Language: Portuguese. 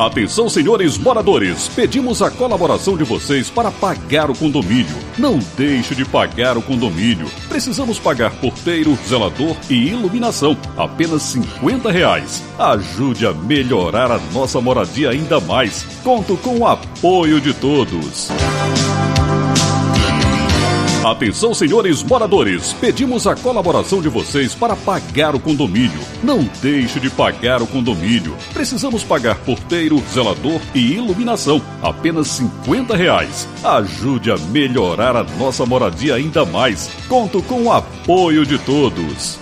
Atenção, senhores moradores, pedimos a colaboração de vocês para pagar o condomínio. Não deixe de pagar o condomínio. Precisamos pagar porteiro, zelador e iluminação. Apenas 50 reais. Ajude a melhorar a nossa moradia ainda mais. Conto com o apoio de todos. Atenção, senhores moradores, pedimos a colaboração de vocês para pagar o condomínio. Não deixe de pagar o condomínio. Precisamos pagar porteiro, zelador e iluminação. Apenas 50 reais. Ajude a melhorar a nossa moradia ainda mais. Conto com o apoio de todos.